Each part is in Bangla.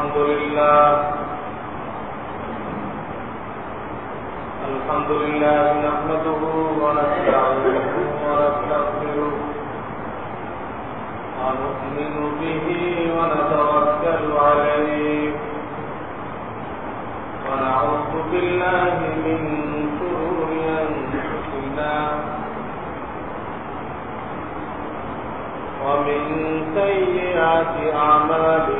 الحمد لله. الحمد لله نحمده ونستعينه ونستغفره. ونؤمن به ونتوكل عليه. ونعوذ بالله من شرور انفسنا ومن سيئات أعمالنا.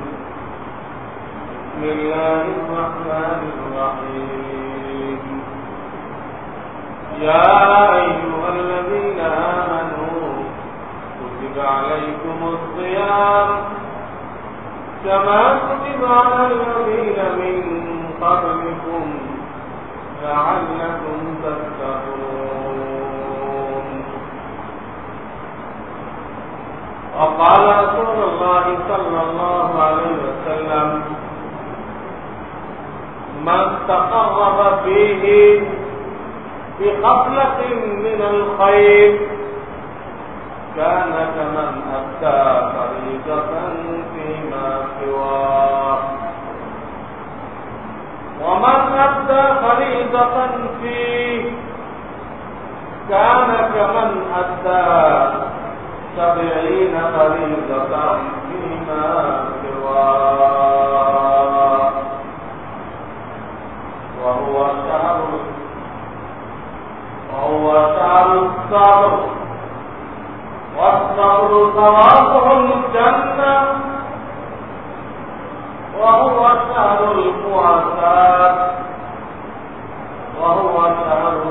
بسم الله الرحمن الرحيم. يا أيها الذين آمنوا كتب عليكم الصيام كما كتب على الذين من قبلكم لعلكم تتقون. وقال رسول الله صلى الله عليه وسلم من تقرب فيه بخصلة من الخير. كان كمن أتى فريضة فيما سواه ومن أدى فريضة فيه كان كمن أدى سبعين فريضة فيما سواه وهو شهر وهو شهر الصبر. والصبر ثوابه الجنة. وهو شهر المعافاة وهو شهر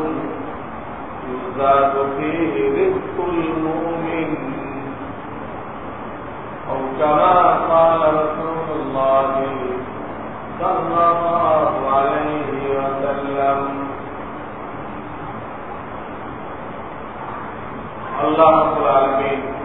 يزاد فيه رزق المؤمن. أو كما قال رسول الله صلى الله عليه اللہ رب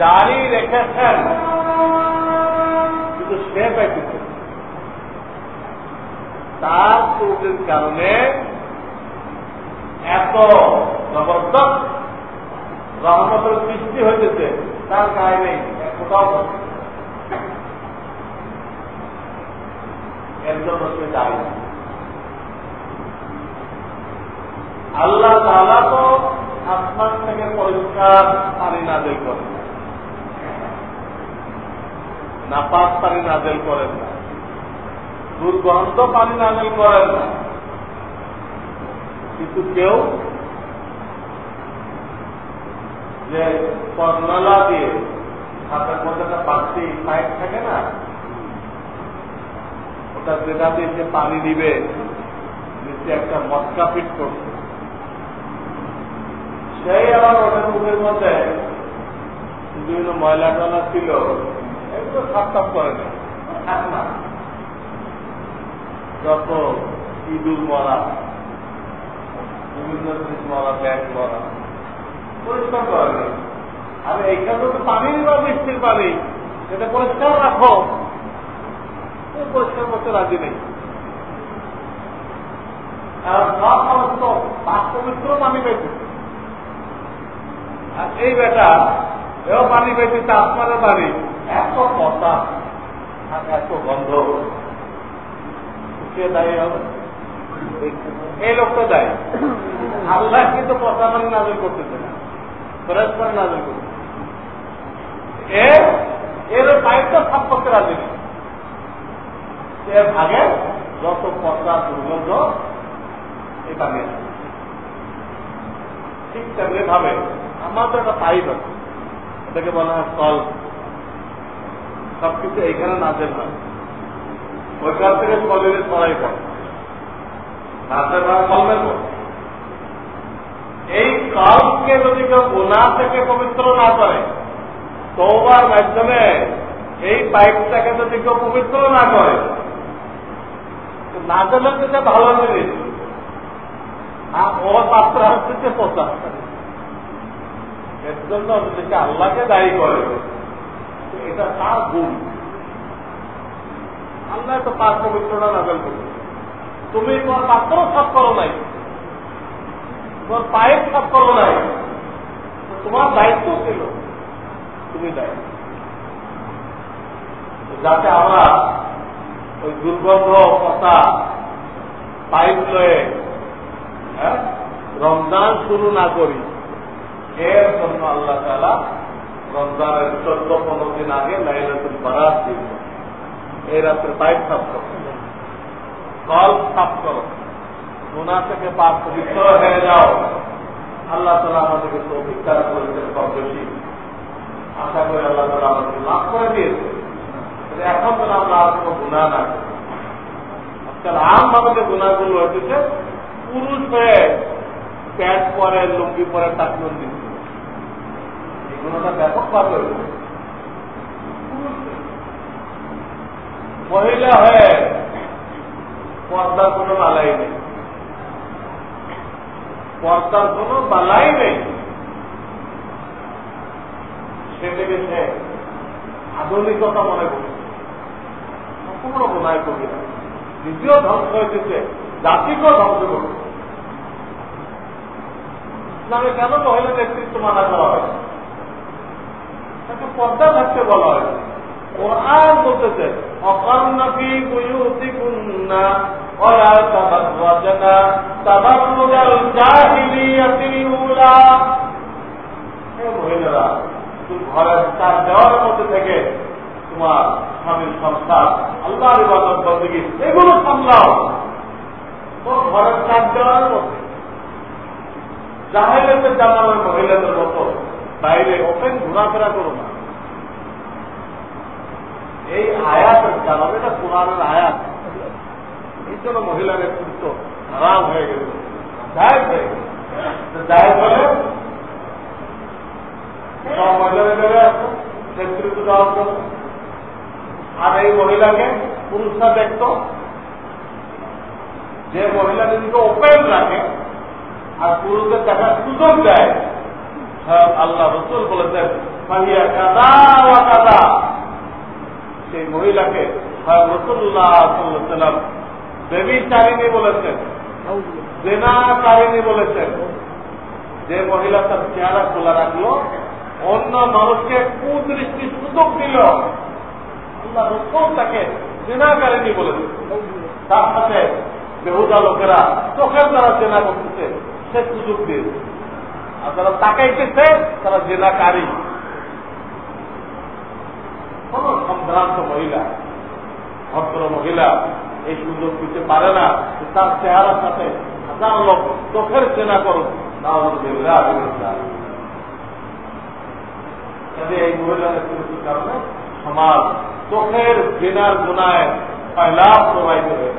জারি রেখেছেন। কিন্তু সে পাইতেছে তার ত্রুটির কারণে এত জবরদস্ত রহমতের সৃষ্টি হইতেছে, তার গায়ে নেই কোথাও জন্য সে দায়ী আল্লাহ তো আসমান থেকে পরিষ্কার পানি নাজেল করেন নাপাক পানি নাজেল করেন না। দুর্গন্ধ পানি নাজেল করেন না। কিন্তু কেউ যে কর্নালা দিয়ে হাতের মধ্যে একটা বাড়তি পাইপ থাকে না, ওটা যেটা দিয়ে সে পানি দিবে, নিচে একটা মটকা ফিট করছে সেই আবার ওটার মুখের মধ্যে বিভিন্ন ময়লা টলা ছিল। সাপ করে না যত ইঁদুর মরা বিভিন্ন জিনিস মরা, ব্যাগ মরা, পরিষ্কার করা নেই আর এইখানে তো পানি বা বৃষ্টির পানি সেটা পরিষ্কার রাখো। পরিষ্কার করতে রাজি নেই। সব মানুষ তো পাক পবিত্র পানি পেয়েছে। আর এই বেটা, এও পানি পেয়েছে আসমানের পানি। এত কথা এত গন্ধ। কে দায়ী হবে এই লোকটা দায়ী। আল্লাহ কিন্তু পচা পানি নাজল করতেছে না। ফ্রেশ পানি নাজল করতেছে এর এর সাফ করতে রাজি নেই। এর ভাগে যত পচা দুর্গন্ধ পানি আছে ঠিক তেমনি ভাবে আমার তো একটা পাইপ আছে। এটাকে বলা হয় কল সবকিছু এখানে নাচের হয়। ওইখান থেকে কলেজে ছড়াই পড়ে। নাচের হয় কলমের পর এই কলকে যদি কেউ গোনা থেকে পবিত্র না করে তোবার মাধ্যমে এই পাইপটাকে যদি কেউ পবিত্র না করে নাচের দিতে ভালো জিনিস। আর ও পাত্র হচ্ছে পোষা এর জন্য নিজেকে আল্লাহকে দায়ী করে। এটা তার গুণ। আল্লাহ তো পাক পবিত্রটা নাজল করবে তুমি তোমার পাত্র সাফ করো নাই। তোমার পায়ের সাফ করো নাই। তোমার দায়িত্ব ছিল তুমি দায়ী। যাতে আমরা ওই দুর্গন্ধ কথা পাইপ লয়ে হ্যাঁ রমজান শুরু না করি, এর জন্য আল্লাহ তালা রমজানের চোদ্দ পনেরো দিন আগে লাইলাতুল বারাত দিন এই রাত্রে পাইপ সাফ করো। কল সাফ করো। গুণা থেকে পাপ পবিত্র হয়ে যাও। আল্লাহ তালা আমাদেরকে তো অভিজ্ঞান করেছেন কম বেশি। আশা করি আল্লাহ তালা আমাদেরকে লাভ করে দিয়েছে। এখন তো আমরা আর কোনো গুণা না আজকাল আম ভাবে গুণাগুলো হয়েছে পুরুষ হয়ে প্যান্ট পরে, লুঙ্গি পরে টাকলুন দিচ্ছে এগুলোটা ব্যাপকভাবে মহিলা হয়ে পর্দার কোনো বালাই নেই। পর্দার কোনো বালাই নেই। সেটাকে সে আধুনিকতা মনে করছে। কোনো বোনায় করি না। দ্বিতীয় ধ্বংস হয়েছে জাতিকেও ধ্বংস করবে ইসলামে কেন মহিলা নেতৃত্ব মানা করা হয় তাকে পর্দা থাকতে বলা হয়। কোরআন বলতেছে অকর্ণফি বুয়ুতি কুন্না জাহিলিয়াতিল উলা। হে মহিলারা, তুমি ঘরের চার দেওয়ার মধ্যে থেকে তোমার স্বামীর সংসার ইবাদত এগুলো সামলাও। ঘরের চার দেওয়ার মধ্যে। মহিলাদের মতো বাইরে ওপেন ঘোরাফেরা করো না। এই আয়াতের জানাব, এটা কোরআনের আয়াত। এই জন্য মহিলা নেতৃত্ব হারাম হয়ে গেল জাহেজ হয়ে সব মহিলাদের বেড়ে আসতো নেতৃত্ব দেওয়ার জন্য। আর এই মহিলাকে পুরুষরা দেখত, যে মহিলা নিজেকে ওপেন রাখে, আর পুরুষদের দেখার সুযোগ দেয়। আল্লাহ রসুল বলেছেন কাদা কাদা। সেই মহিলাকে রসুল্লাহ সাল্লাম বলেছেন। জেনা চারিনী বলেছেন। যে মহিলা তার চেহারা খোলা রাখল, অন্য মানুষকে কুদৃষ্টি সুযোগ দিল। আল্লাহ রসুল তাকে জেনাকারিনী বলেছেন। তার সাথে বেহুদা লোকেরা চোখের দ্বারা জেনা করতেছে, সে সুযোগ দিয়েছে। আর যারা তাকাইতেছে, তারা জেনাকারী। কোন সম্ভ্রান্ত মহিলা, ভদ্র মহিলা, এই সুযোগ দিতে পারে না তার চেহারার সাথে হাজার লোক চোখের চেনা করুন এই মহিলাদের কারণে সমাজ চোখের জেনার গুণায় লাভ প্রবাহিত হয়ে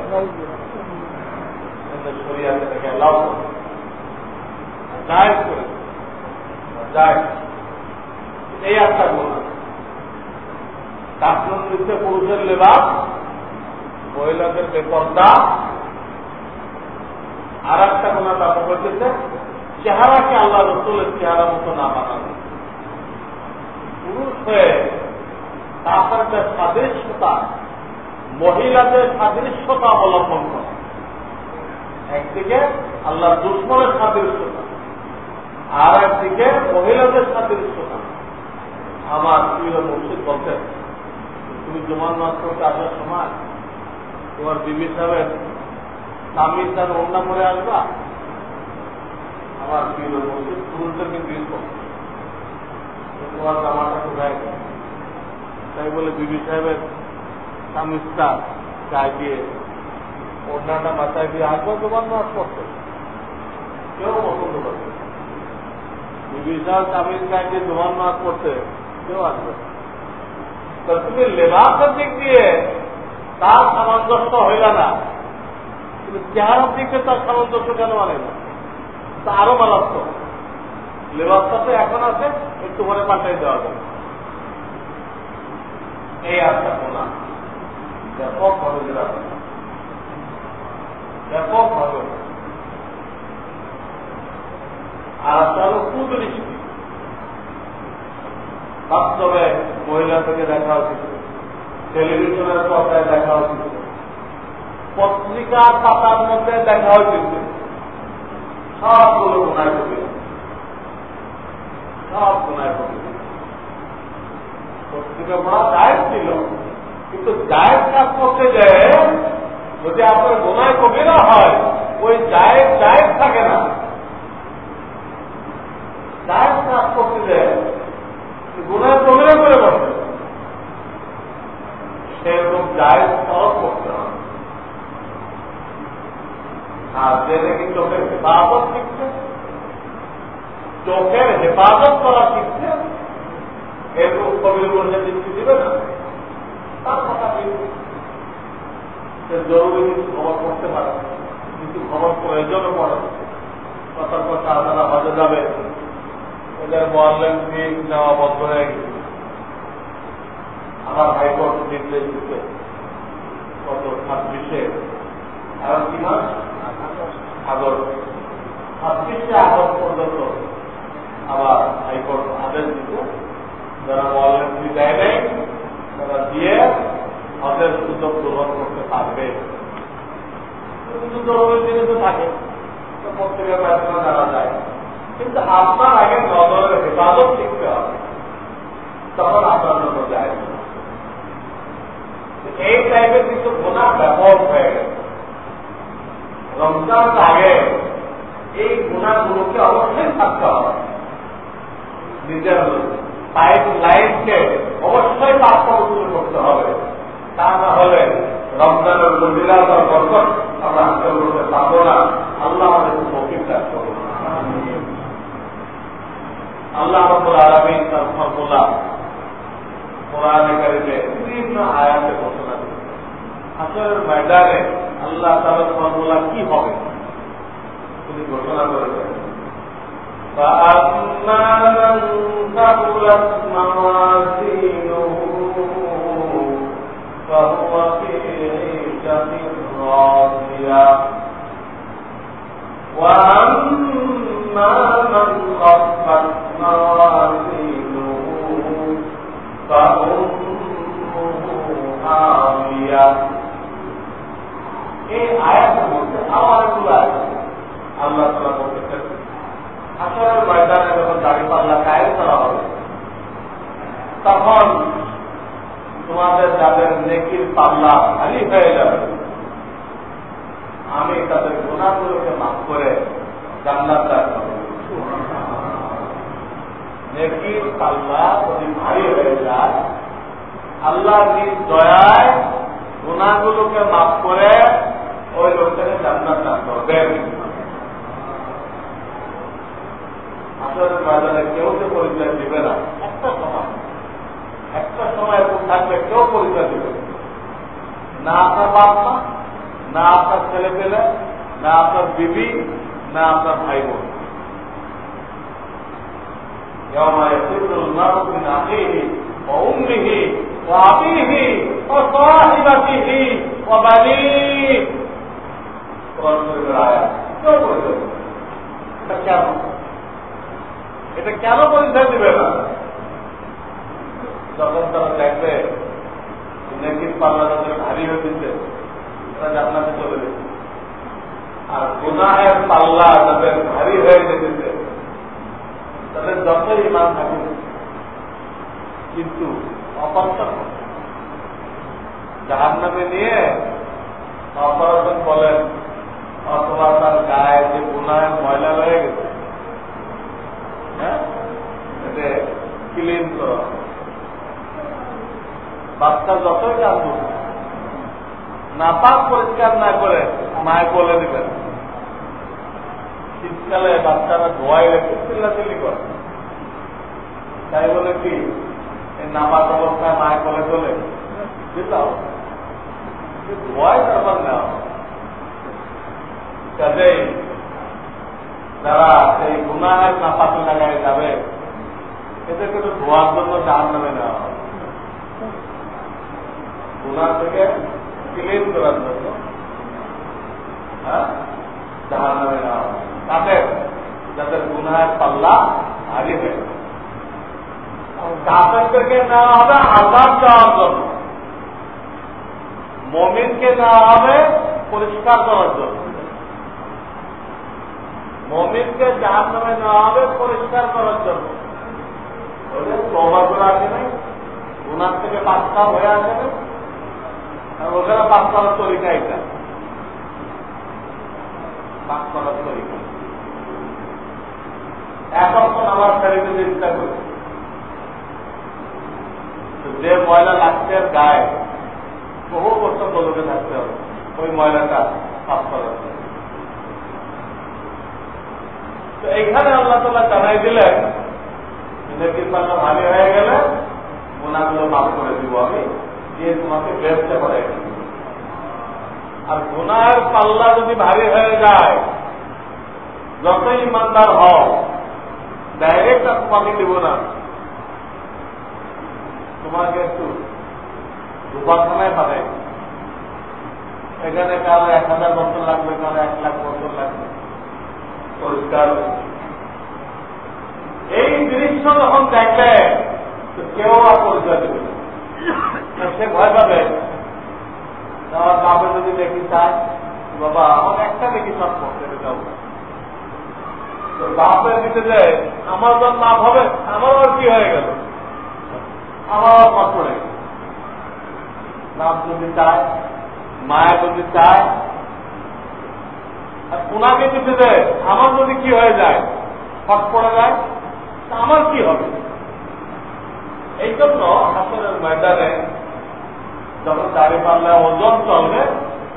শরিয়াতে থেকে লাভ করে যায় এই একটা গুণা কাশ্মীর নৃত্যে পুরুষের লেবাস, মহিলাদের বেপর্দা আর একটা কোন ব্যাপার করতেছে চেহারাকে আল্লাহ রসুলের চেহারা মতো না বানানো। পুরুষ হয়ে তার যে মহিলাদের সাদৃশ্যতা অবলম্বন করে। একদিকে আল্লাহ দুশ্মনের সাদৃশ্যতা আর একদিকে মহিলাদের সাদৃশ্যতা। আমার প্রিয় মসজিদ বলতেন তুমি জমান নাচ করতে আসার সময় তোমার বিবি সাহেবের স্বামীর তার অন্যা করে আসবা? আমার প্রিয় মসজিদ পুরুষদেরকে বিল তোমার জামাটা কোথায়? তাই বলে বিবি সাহেবের স্বামীটা গায়ে দিয়ে অন্যটা মাথায় দিয়ে আসব তোমার নাচ করতে কেউ পছন্দ করবে বিবি সাহেব স্বামীর গায়ে দিয়ে তোমার নাচ করতে কেউ আসবে তো তুমি লেবাসের দিক দিয়ে তার সামঞ্জস্য হইল না। কিন্তু চেহারার দিকে তার সামঞ্জস্য কেন মানে না? তা আরও মারাত্মক। লেবাসটা তো এখন আছে, একটু পরে পাল্টাই দেওয়া যাবে। এই একটা গোনা ব্যাপক যেটা ব্যাপক ভাবে। আর হলো কুদৃষ্টি বাস্তবে মহিলা থেকে দেখা উচিত। টেলিভিশনের পর্দায় দেখা উচিত। পত্রিকার পাতার মধ্যে দেখা উচিত। সবগুলো গুণায় কবি সব গুণায় কবি পত্রিকা পড়া জায়গ ছিল। কিন্তু জায়গ কাজ করতে যায় যদি আপনার গোনায় কবিরা হয়, ওই জায়গ জায়গ থাকে না। জায়গ কাজ করতে যায় গুণায় কবিরা করে বসে সেরকম তরফ করতে হবে। আর যে নাকি চোখের হেফাজত শিখছে, চোখের হেফাজত করা শিখছে, এরকম কবির বলছে, দৃষ্টি দিবে না। তার কথা সে জরুরি কিছু খবর করতে পারে কিছু খবর প্রয়োজনও পড়ে কথার কথা আপনারা হজে যাবে। এদের ফিজ নেওয়া বন্ধ হয়ে গেছে আমার হাইকোর্ট নির্দেশ দিচ্ছে কত ছাব্বিশে? এখন কি মাস? আগস্ট ছাব্বিশে আগস্ট পর্যন্ত আবার হাইকোর্ট আদেশ দিচ্ছে যারা মহল্লেন ফি দেয় নাই, তারা দিয়ে হজের সুযোগ গ্রহণ করতে পারবে। কিন্তু জরুরি জিনিস থাকে। পত্রিকা প্রার্থনা জানা যায়। কিন্তু আপনার আগে নজরের হেফাজত শিখতে হবে। তখন আপনার জন্য যায়। এই টাইপের কিছু গোনা ব্যাপক হয়ে গেছে। রমজান আগে এই গুণাগুলোকে অবশ্যই থাকতে হবে। নিজের পাইপ লাইনকে অবশ্যই পাঠ্যপুস্তক করতে হবে। তা না হলে রমজানের রবিরাত বরকত আমরা করতে পারব না। আল্লাহ আমাদের মৌখিক কাজ করব আল্লাহ রব্বুল আলমিন তার ফর্মুলা কোরআনে কারিমে বিভিন্ন আয়াতে ঘোষণা দিয়েছে হাসরের ময়দানে আল্লাহ তাআলার ফর্মুলা কি হবে তিনি ঘোষণা করেছেন فأما من ثقلت موازينه فهو في عيشة راضية وأما من خفت موازينه এই আয়াতের মধ্যে আরো অনেকগুলো আছে আল্লাহ তালা বলতেছেন আসরের ময়দানে যখন দাড়ি পাল্লা কায়েম করা হবে তখন তোমাদের যাদের নেকির পাল্লা খালি হয়ে যাবে আমি তাদের গুণাগুলোকে মাফ করে জান্নাত দান করব নেকির পাল্লা যদি ভারী হয়ে যায়, আল্লাহ দয়ায় গুণাগুলোকে মাফ করে ওই লোকটাকে করবেন আসলে ময়দানে কেউ যে পরিচয় দিবে না। একটা সময়। একটা সময় এরকম থাকবে কেউ পরিচয় দিবে না। আপনার বাপ না আপনার ছেলে পেলে না আপনার বিবি, না আপনার ভাই বোন يوم يفر المرء من أخيه وأمه وأبيه وصاحبته وبنيه কেন এটা কেন পরিচয় দিবে না যখন তারা দেখবে নেকির পাল্লা তাদের ভারী হয়ে দিচ্ছে তারা জান্নাতে চলে যেত আর গুনাহের পাল্লা তাদের ভারী হয়ে যেতেছে যতই ইমান থাকুক কিন্তু অপারেশন জাহান নামে নিয়ে অপারেশন বলেন অথবা তার গায়ে যে গুনাহের ময়লা হয়ে গেছে। হ্যাঁ? ক্লিন করা বাচ্চা যতই কাঁদুক, নাপাক পরিষ্কার না করে মায় বলে দিবেন। শীতকালে বাচ্চারা ধোয়াই রেখে চিল্লাচিল্লি করে। তাই বলে কি নাপাক অবস্থায় মায় বলে চলে? দিতাও ধোয়াই তারপর নেওয়া। কাজেই যারা সেই গুনাহের নাপাকে লাগায় যাবে, এদেরকে তো ধোয়ার জন্য জাহান নামে নেওয়া হবে গুণা থেকে ক্লিন করার জন্য হ্যাঁ জাহান নামে নেওয়া হবে তাদের যাদের গুনাহের পাল্লা ভারী হয়ে কাপড়দেরকে নেওয়া হবে আজাদ দেওয়ার জন্য। মমিনকে নেওয়া হবে, পরিষ্কার করার জন্য। মমিনকে জাহান নামে নেওয়া হবে, পরিষ্কার করার জন্য। গুনার থেকে পাঁচটা হয়ে আসে না ওখানে পাঁচ তরিকা এটা পাঁচ করার তরিকা এখন আমার শরীরে চিন্তা যে ময়লা লাগছে গায়ে, বহু বছর বলকে থাকতে হবে। ওই ময়লাটা সাফ করার তো এইখানে আল্লাহ তালা জানাই দিলেন, নেকির পাল্লা ভারী হয়ে গেলে গুণাগুলো মাফ করে দিব আমি, দিয়ে তোমাকে ব্যবসা করে আর গুনার পাল্লা যদি ভারী হয়ে যায়, যতই ইমানদার হও ডাইরেক্ট আর তোমাকে দিব না। তোমাকে একটু দুপাখানায় পাবে এখানে কারও এক হাজার বছর লাগবে কারও এক লাখ বছর লাগবে। পরিষ্কার। এই দৃশ্য যখন দেখবে কেউ আর পরিচয় দেবে সে ভয় পাবে। আমার বাপে যদি দেখি চায় বাবা, আমার একটা দেখি সব করতে যাব বাপের দিতে যায় আমার যখন লাভ হবে, আমার আর কি হয়ে গেল? আমার কষ্ট পড়ে গেল লাভ যদি চায়, মায়া যদি চায়, আর ওনাকে দিতে দেয় আমার যদি কি হয়ে যায় ফট পড়ে যায়, তা আমার কি হবে? এই জন্য হাসনের ময়দানে যখন দাঁড়িয়ে পারলে ওজন চলবে,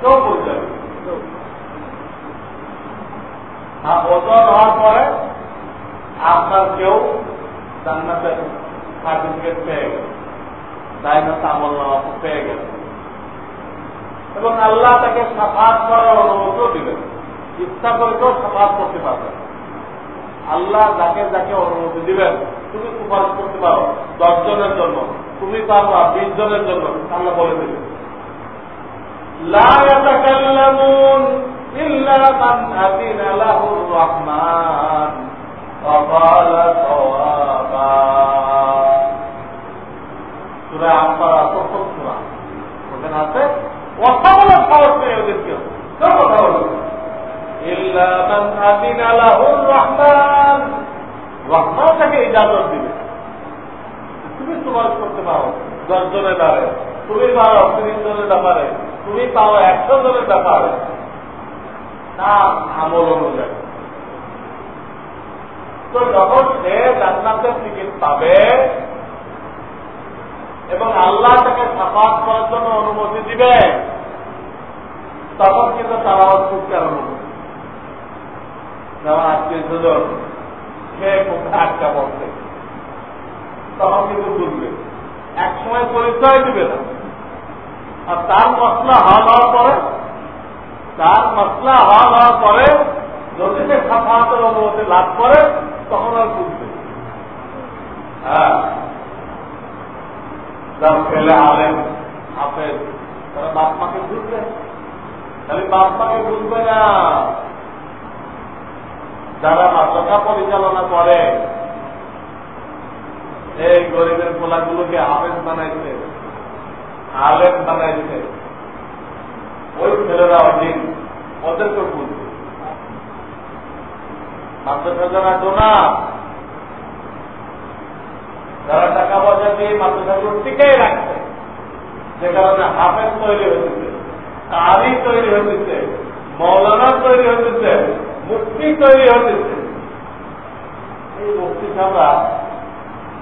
কেউ পরিচয় আর ওজন হওয়ার পরে আপনার কেউ জান্নাতের সার্টিফিকেট পেয়ে গেছে দায়নাতে আমল নামাতে পেয়ে গেছে। এবং আল্লাহ তাকে সাফাত করার অনুমতিও দিলেন ইচ্ছা করে সাফাত করতে পারবেন আল্লাহ যাকে যাকে অনুমতি দিবেন, তুমি সুপারিশ করতে পারো। দশ জনের জন্য, তুমি পারবা বিশ জনের জন্য, আল্লাহ বলে দেবেন। ইল্লা তাকে ইজাজত দিবে। তুমি তোমার করতে পারো। দশ জনের ব্যাপারে। তুমি পারো তিরিশ জনের ব্যাপারে। তুমি পাও একশো জনের ব্যাপারে। না আমল অনুযায়ী। তো যখন সে জান্নাতের টিকিট পাবে এবং আল্লাহ তাকে সাফাত করার জন্য অনুমতি দিবে। তখন কিন্তু তারা আরম্ভ করবে যেমন আত্মীয় স্বজন সে আটকা পড়ছে? তখন কিন্তু বুঝবে। এক সময় পরিচয় দিবে না। আর তার মশলা হওয়া হওয়ার পরে, তার মশলা হওয়া হওয়ার পরে, যদি সে সাফাতের অনুমতি লাভ করে, তখন আর বুঝবে। হ্যাঁ। যার ছেলে আলেন হাফেজ। তারা বাপ মাকে বুঝবে খালি বাপ বুঝবে না। যারা মাদ্রাসা পরিচালনা করে, এই গরিবের পোলাগুলোকে হাফেজ বানাইছে, আলেম বানাইছে। ওই ছেলেরা অধীন ওদেরকে বুঝবে মাদ্রাসা যারা ডোনা যারা টাকা পয়সা টিকাই রাখছে। যে কারণে হাফেজ তৈরি হয়েছে কারি তৈরি হয়েছে, মৌলানা তৈরি হয়েছে মুক্তি তৈরি হয়েছে। এই মুক্তি ছাড়া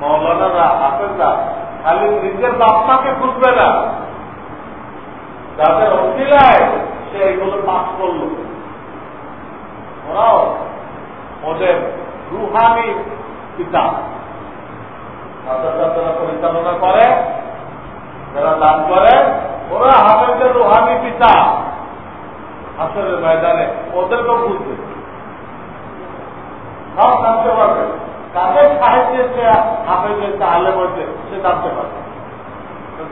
মৌলানারা, হাফেজরা খালি নিজের বাপমাকে খুঁজবে না। যাদের অশিলায় সে এগুলো পাস করল। ওরাও ওদের রুহানি পিতা। যারা পরিচালনা করে, যারা দান করে, ওরা হাফেজের রুহানি পিতা। হাসরের ময়দানে ওদেরকেও বুঝবে সব জানতে পারবে। তাদের সাহায্যে সে হাফেজের আলে বলছে, সে জানতে পারবে।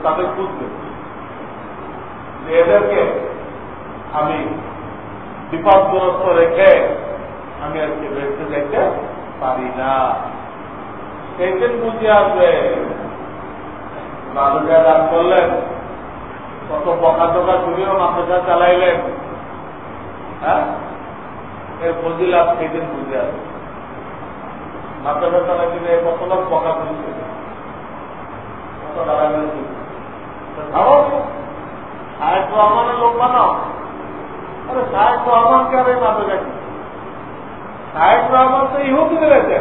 তাদের বুঝবে এদেরকে আমি বিপদগ্রস্ত রেখে আমি আজকে বেঁচে যেতে পারি না। সেদিন বুঝে আসবে মানুষের দান করলেন, কত বকা টোকা শুনেও মাদ্রাসা চালাইলেন। হ্যাঁ? এর ফজিলাভ সেদিন বুঝে আসবে মাদ্রাসা চালাইলে কত লোক বকা শুনছে কত দাঁড়াবেন সাহেব রহমানের লোক বানাও। আরে সাহেব রহমানকে আর এই মাদ্রাসা কি সাহেব রহমান তো ইহুদি রয়েছে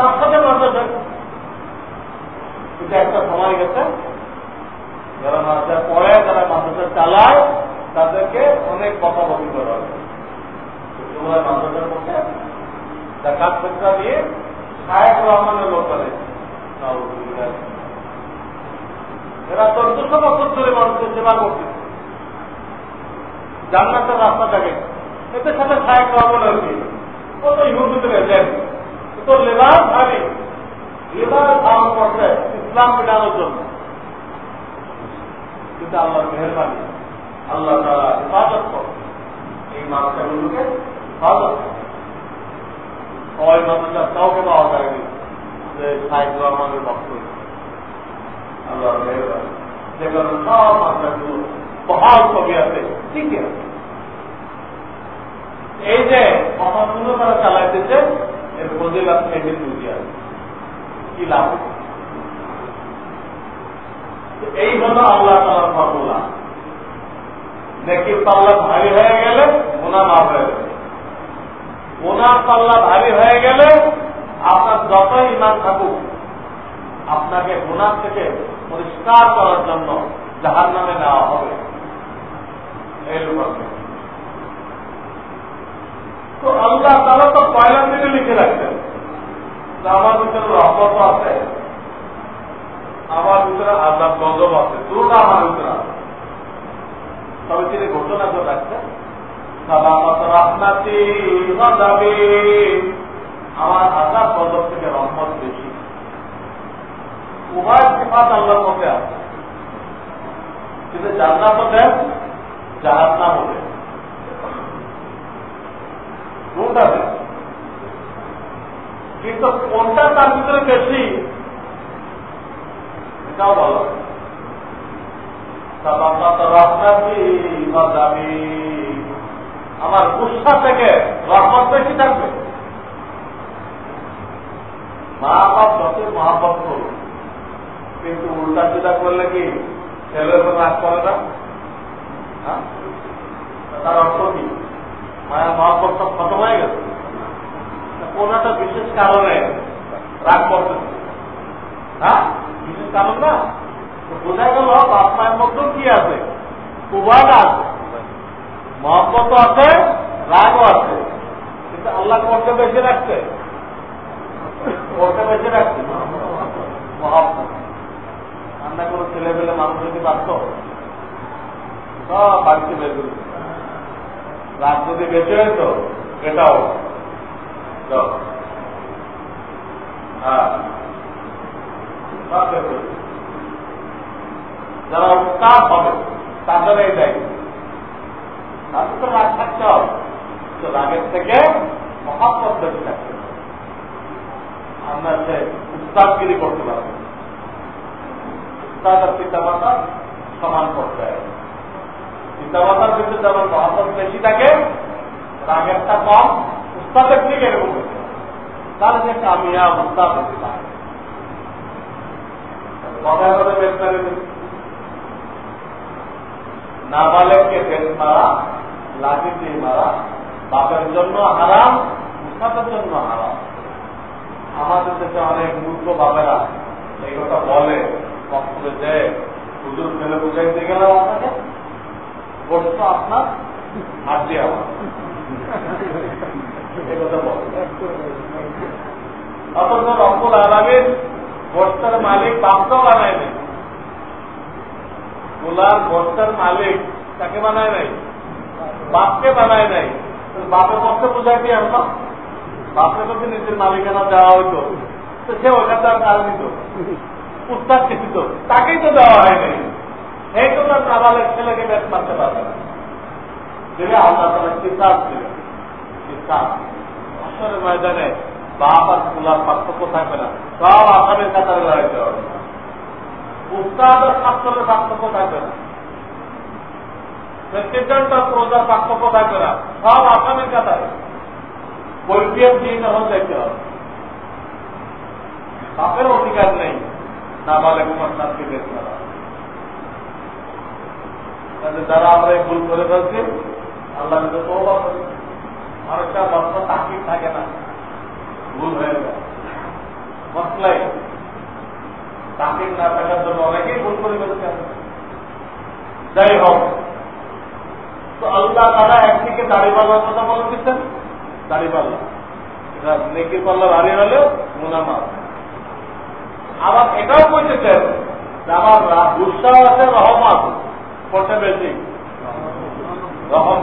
তার সাথে কিন্তু একটা সময় গেছে, যারা মাদ্রাসা পড়ে, যারা মাদ্রাসা চালায়, তাদেরকে অনেক কথা বলি করা লোক করে মানুষের জান্নাতের রাস্তাটাকে এদের সাথে সাহেব রহমানের কি। কত ইহুদিদের এজেন্ট তো লেবাস করছে ইসলাম মেটানোর জন্য। কিন্তু আল্লাহ মেহরবানি, আল্লাহ তারা হেফাজত করে এই মানুষগুলোকে হেফাজত সবাই মানুষটা কাউকে পাওয়া যায়নি যে সাহেব রহমানের বক্তব্য আল্লাহ মেহরবানি। যে কারণে সব মানুষগুলো বহাল ছবি আছে, ঠিকই আছে। এই যে কথাগুলো তারা চালাইতেছে এর ফজিলাত সেদিন বুঝিয়া কি লাভ? এই হলো আল্লাহ তালার ফর্মুলা। দেখি পাল্লা ভারী হয়ে গেলে ওনা মাফ হয়ে যাবে। ওনার পাল্লা ভারী হয়ে গেলে আপনার যত ইমান থাকুক, আপনাকে গুণার থেকে পরিষ্কার করার জন্য জাহার নামে নেওয়া হবে। এই লোক তো আল্লাহ তারা তো পয়লা থেকে লিখে রাখছেন। আমার ভিতরে রহমত আছে আমার ভিতরে আজাদ গজব আছে, দুটা আমার ভিতরে আছে। তবে তিনি ঘোষণা করে রাখছেন আমার আজাদ গজব থেকে রহমত বেশি। উভয় সিফাত আল্লাহর মধ্যে আছে। কিন্তু জান্নাত দেন জাহাজ না কিন্তু কোনটা তার ভিতরে বেশি, এটাও বলো আমার গুসা থেকে রহমত বেশি থাকবে। মা বাপ যতই মহাব্বত করুন কিন্তু উল্টা চিন্তা করলে কি ছেলের রাগ করে না? হ্যাঁ? তার অর্থ কি? মায়া মহাব্বত সব খতম হয়ে গেছে। কোন একটা বিশেষ কারণে রাগ করতেছে হ্যাঁ বিশেষ কারণ না। বোঝা গেল বাপ মায়ের মধ্যেও কি আছে? উভয়টা আছে। মহব্বত আছে, রাগও আছে। কিন্তু আল্লাহ করতে বেশি রাখছে। করতে বেশি রাখছে। মহব্বত। আমরা কোনো ছেলে পেলে মানুষ যদি পারত? বাড়িতে বের রাগ যদি বেঁচে হইতো এটাও। হ্যাঁ। যারা উৎসাহ হবে তাদের এই দায়িত্ব। তাদের তো রাগ থাকতে হবে। তো রাগের থেকে মহাপদ বেশি থাকতে আমরা সে উস্তাদগিরি করতে পারব উস্তাদ আর পিতামাতার সমান হবে পিতামাতার কিন্তু যেমন মহাপদ বেশি থাকে রাগেরটা কম উস্তাদের থেকে এরকম তাহলে যে কামিয়া উস্তাদ হতে পারে। কথায় কথা বেশ করে নাবালেককে বেশ মারা লাঠি দিয়ে মারা, বাপের জন্য হারাম, উস্তাদের জন্য হারাম। আমাদের দেশে অনেক মূর্খ বাপেরা এই কথা বলে কখনো যে হুজুর ফেলে বুঝাইতে গেলাম আপনাকে গোষ্ঠ আপনার? হাত দিয়ে আমার অথচ মালিক বাপটাও বানায় নেই। গোলার গোষ্ঠের মালিক তাকে বানায় নাই? বাপকে বানায় নাই। বাপের পক্ষে বুঝাই দিয়ে আমরা বাপকে যদি নিজের মালিকানা দেওয়া হইতো। তো সে তার কাজ দিত। উত্তাদ দিত। তাকেই তো দেওয়া হয় নাই। তো তার নাবালের ছেলেকে বেশ মারতে পারবে না। দিলে আল্লাহ তালা কিতাব দিলেন। কিতাব। আসরের ময়দানে বাপ আর গোলার পার্থক্য থাকবে না। সব আসামের কাতারে লড়াইতে হবে। উস্তাদ আর ছাত্রের পার্থক্য থাকবে না। প্রেসিডেন্ট আর প্রজার পার্থক্য থাকবে না। সব আসামের কাতারে। কৈফিয়ত দিয়ে তখন দেখতে হবে। বাপের অধিকার নেই। না বলে কুমার সাথে বের করা। যারা আমরা এই ভুল করে ফেলছি, আল্লাহ তৌবা করি। মানুষটা বস্তা তাকিব থাকে না। ভুল হয়ে যায়। মশলাই। না থাকার জন্য অনেকেই ভুল করে ফেলছে। যাই হোক। তো আল্লাহ তারা একদিকে দাড়ি পাল্লার কথা বলে দিচ্ছেন। দাড়ি পাল্লা এটা নেকির পাল্লা ভারী হলেও মুনামা আবার এটাও বলতেছেন যে আমার গুসা আছে রহমান কোনটা বেশি রহম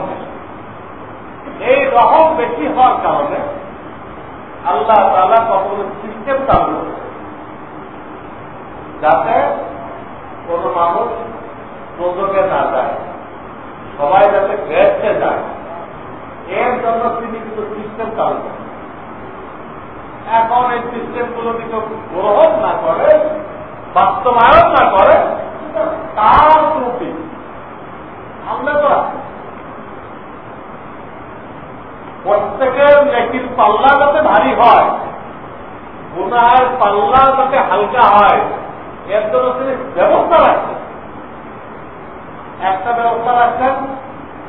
এই রহম বেশি হওয়ার কারণে আল্লাহ তালা কখনো সিস্টেম চালু যাতে কোন মানুষ প্রযোগে না যায়, সবাই যাতে গ্রেসে যায়, এর জন্য তিনি কিন্তু সিস্টেম চালু এখন এই সিস্টেমগুলো কিছু গ্রহণ না করে, বাস্তবায়ন না করে, তার ত্রুটি আমরা তো প্রত্যেকের নেকির পাল্লা যাতে ভারী হয় গুনার পাল্লা যাতে হালকা হয়, এর জন্য তিনি ব্যবস্থা রাখছেন। একটা ব্যবস্থা রাখছেন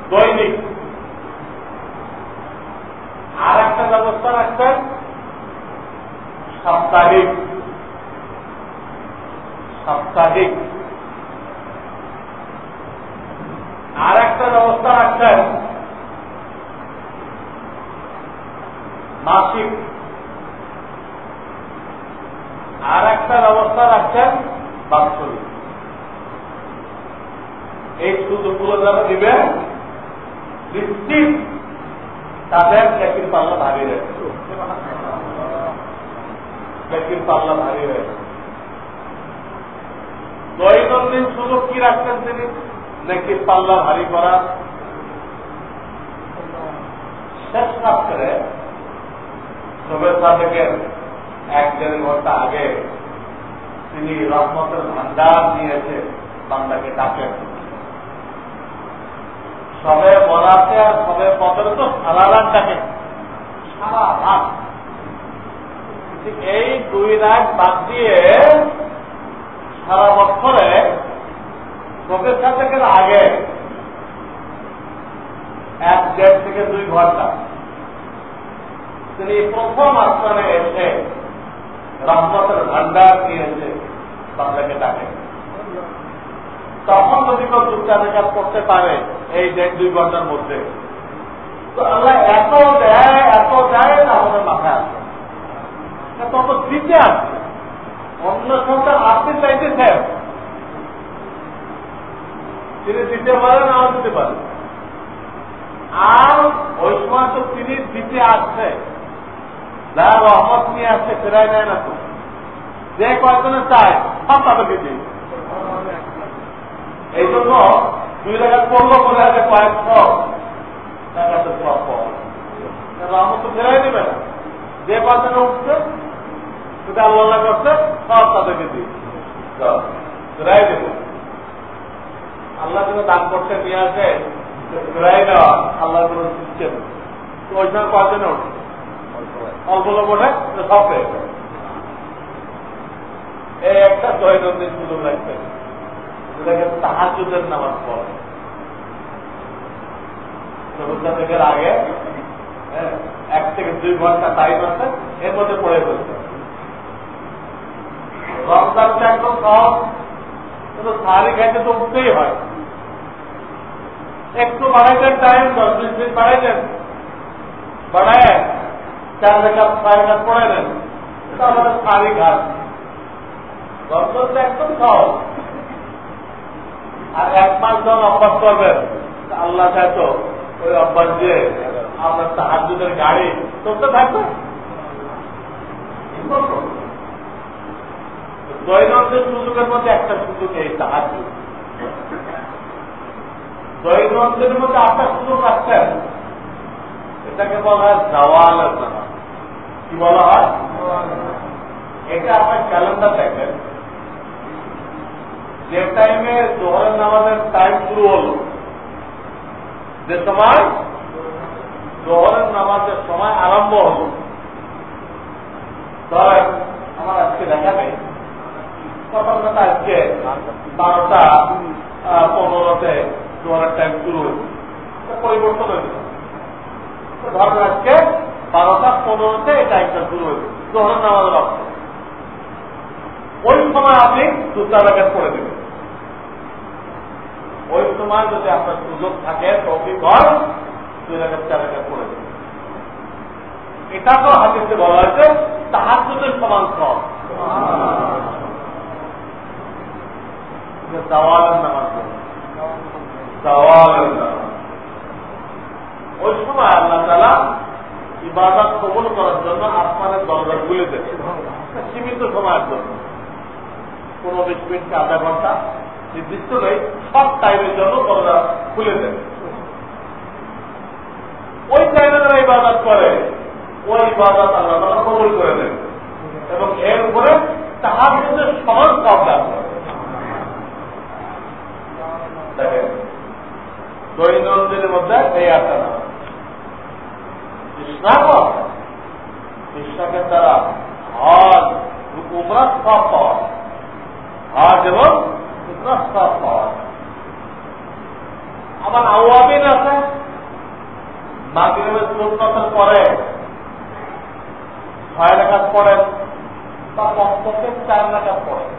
দৈনিক। আর একটা ব্যবস্থা রাখছেন সাপ্তাহিক। সাপ্তাহিক। আর একটা ব্যবস্থা রাখছেন মাসিক। আর একটা ব্যবস্থা রাখছেন বাৎসরিক। এই সুযোগগুলো যারা দিবে, নিশ্চিত তাদের চাকরির পাল্লা ভারী রয়েছে চাকরির পাল্লা ভারী রয়েছে দৈনন্দিন সুযোগ কি রাখছেন তিনি? নেকির পাল্লা ভারী করা। শেষ রাত্রে শুভেচ্ছা থেকে এক দেড় ঘণ্টা আগে তিনি রহমতের ভান্ডার নিয়েছে বান্দাকে ডাকেন সবে বলাতে আর সবে পদরে তো সারা রাত ডাকে। সারা রাত। এই দুই রাত বাদ দিয়ে সারা বছরে প্রফেসর থেকে আগে? এক দেড় থেকে দুই ঘণ্টা। তিনি প্রথম আসমানে এসে রহমতের ভান্ডার নিয়েছে বাংলাকে ডাকে। তখন যদি কেউ দুটা কাজ করতে পারে এই দেড় দুই ঘণ্টার মধ্যে। তো আল্লাহ এত দেয় এত দেয় না আমাদের মাথায় আসে। তত দিতে আসে। অন্য সন্তান আপনি চাইতেছেন। তিনি দিতে পারেন নাও দিতে পারেন। আর ওই সময় তো তিনি দিতে আসছে যারা রহমত নিয়ে আসছে ফেরাই নেয় না তো। যে কয়েকজনে চায়, সব তাদেরকে দিই এই জন্য দুই টাকা পড়ল বলে আছে কয়েকশ টাকাতে সব রহমত তো ফেরাই দেবে না। যে কয়েকজনে উঠছে, সেটা আল্লাহ করছে, সব তাদেরকে দিই ফেরাই দেবে আল্লাহ যেন দান করতে নিয়ে আসে ফেরাই দেওয়া আল্লাহ কোনো সিস্টেম ওই কয়েকজনে উঠছে অল্প লোক ওঠে সব পেয়ে এই একটা দৈনন্দিন সুযোগ রাখতে যেটাকে তাহাজুদের নামাজ পড়ে চতুর্থা থেকে আগে এক থেকে দুই ঘণ্টা টাইম আছে, এর মধ্যে পড়ে ফেলছে। রমজানটা একদম সহজ, কিন্তু সারি খাইতে তো উঠতেই হয়। একটু বাড়াইতেন টাইম দশ বিশ মিনিট বাড়াইতেন বাড়ায় চার রেখা ছয় রেখা পড়ে নেন আমাদের ঘাট একদম সহজ আর এক মাস যখন অভ্যাস করবেন আল্লাহ ওই অভ্যাস দিয়ে আপনার সাহায্যের গাড়ি চলতে থাকবে দৈনন্দিন সুযোগের মধ্যে একটা সুযোগ এই সাহায্য দৈনন্দিনের মধ্যে আপনার সুযোগ রাখছেন এটাকে বলা হয় জওয়ালের নামাজ কি বলা হয়? এটা আপনার ক্যালেন্ডার দেখেন যে টাইমে জোহরের নামাজের টাইম শুরু হলো। যে সময়? জোহরের নামাজের সময় আরম্ভ হলো। ধরেন, আমার আজকে দেখা নেই। তখন আজকে বারোটা পনেরোতে জোহরের টাইম শুরু হয়েছে পরিবর্তন হয়েছে ধরেন আজকে বারোটা পনেরোতে এই টাইমটা শুরু হয়েছে জোহরের নামাজের অর্থ ওই সময় আপনি দুটা রেখাত করে দেবেন ওই সময় যদি আপনার সুযোগ থাকে তৌফিক হয় দুই রেখাত চার রেখাত করে দেবেন এটা তো হাতিতে বলা হয়েছে তাহার দুটোর সমান সব ওই সময় আল্লাহ ইবাদত কবল করার জন্য আসমানের দরজা খুলে দেবে সীমিত সময়ের জন্য। পনেরো বিশ মিনিট আধা ঘণ্টা নির্দিষ্ট নেই, সব টাইমের জন্য দরজা খুলে দেবে ওই টাইমে যারা ইবাদত করে, ওই ইবাদত আল্লাহ তালা কবল করে দেবে এবং এর উপরে তাহার মধ্যে সহজ সব করে। দৈনন্দিনের মধ্যে এই আসে না। ইসলাম ইসলামের দ্বারা হজ উমরা সব পাওয়া হজ এবং উমরা সব পাওয়া আবার আওয়াবিন আছে। মাগরিবের সুন্নতের পরে ছয় রেখাত পড়েন বা কমপক্ষে চার রেখাত পড়েন।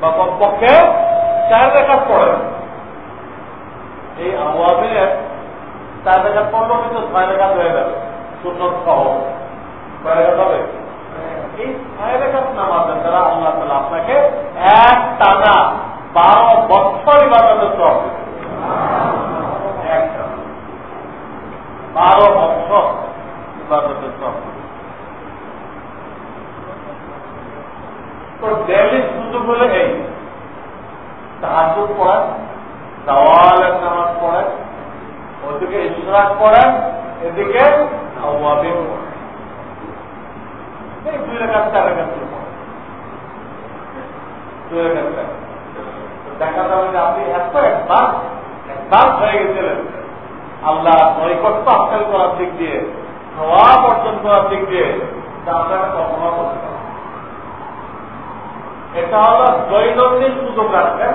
বা কমপক্ষে চার রেখাত পড়েন। এই আওয়াবিনের চার রেখাত পড়ল কিন্তু ছয় রেখাত হয়ে যাবে সুন্নত সহ ছয় রেখাত হবে এই ছয় রেখাত নামাজের দ্বারা আল্লাহ তালা আপনাকে এক টানা বারো বছর ইবাদতের সব বারো বছর ইবাদতের সব তো ডেলি সুযোগ হলে এই সাহায্য পড়েন সওয়ালের নামাজ পড়েন ওদিকে ইশরাক পড়েন এদিকে আওয়াবিন পড়েন এই দুই রেখা চার রেখা শুরু পড়েন শুয়ে গেছেন দেখা যাবে যে আপনি এত একবার একবার হয়ে গেছিলেন আল্লাহ নৈকট্য হাসিল করার দিক দিয়ে খাওয়া অর্জন করার দিক দিয়ে আপনাকে কখনো করতে এটা হলো দৈনন্দিন সুযোগ রাখছেন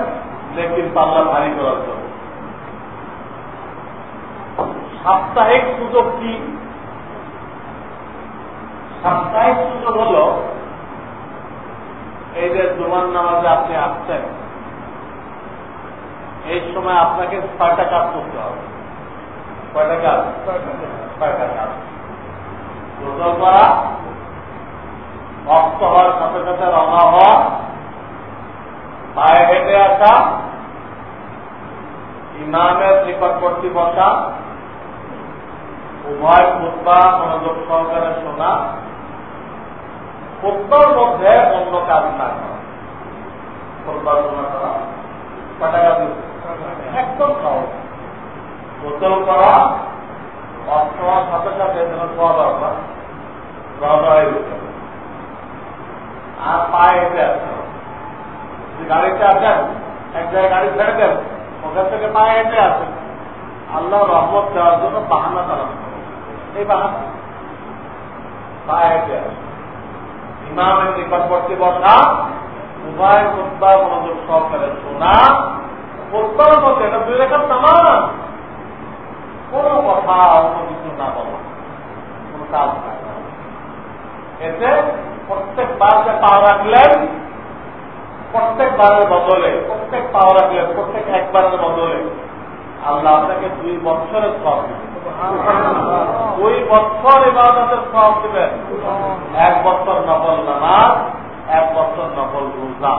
লেকিন পাল্লা ভারী করার জন্য সাপ্তাহিক সুযোগ কি সাপ্তাহিক সুযোগ হল এই যে জুমান নামাজে আপনি আসছেন এই সময় আপনাকে ছয়টা কাজ করতে হবে কয়টা কাজ ছয়টা কাজ গোসল করা অস্ত হওয়ার সাথে সাথে রওনা হওয়া পায়ে হেঁটে আসা ইমামের নিকটবর্তী বসা উভয় খুদ্া মনোযোগ সহকারে শোনা খুদ্ার মধ্যে অন্য কাজ না করা খুদ্া শোনা করা কটা কাজ একদম সহজ গোসল করা অর্থ হওয়ার সাথে সাথে যেন খাওয়া দরকার। হয়ে যেতে আর পায়ে আসতে গাড়িতে আসেন, এক জায়গায় গাড়ি ছেড়ে ওখান থেকে পায়ে হেঁটে আসেন। আল্লাহ রহমত দেওয়ার জন্য বাহানা চালানো। এই বাহানা। পায়ে হেঁটে আসেন। ইমামের নিকটবর্তী বসা উভয় মনোযোগ সহকারে শোনা। আল্লাহ আপনাকে দুই বছরের সব দুই বছর ইবাদতের সব দেবেন। এক বছর নকল নামাজ, এক বছর নকল রোজা।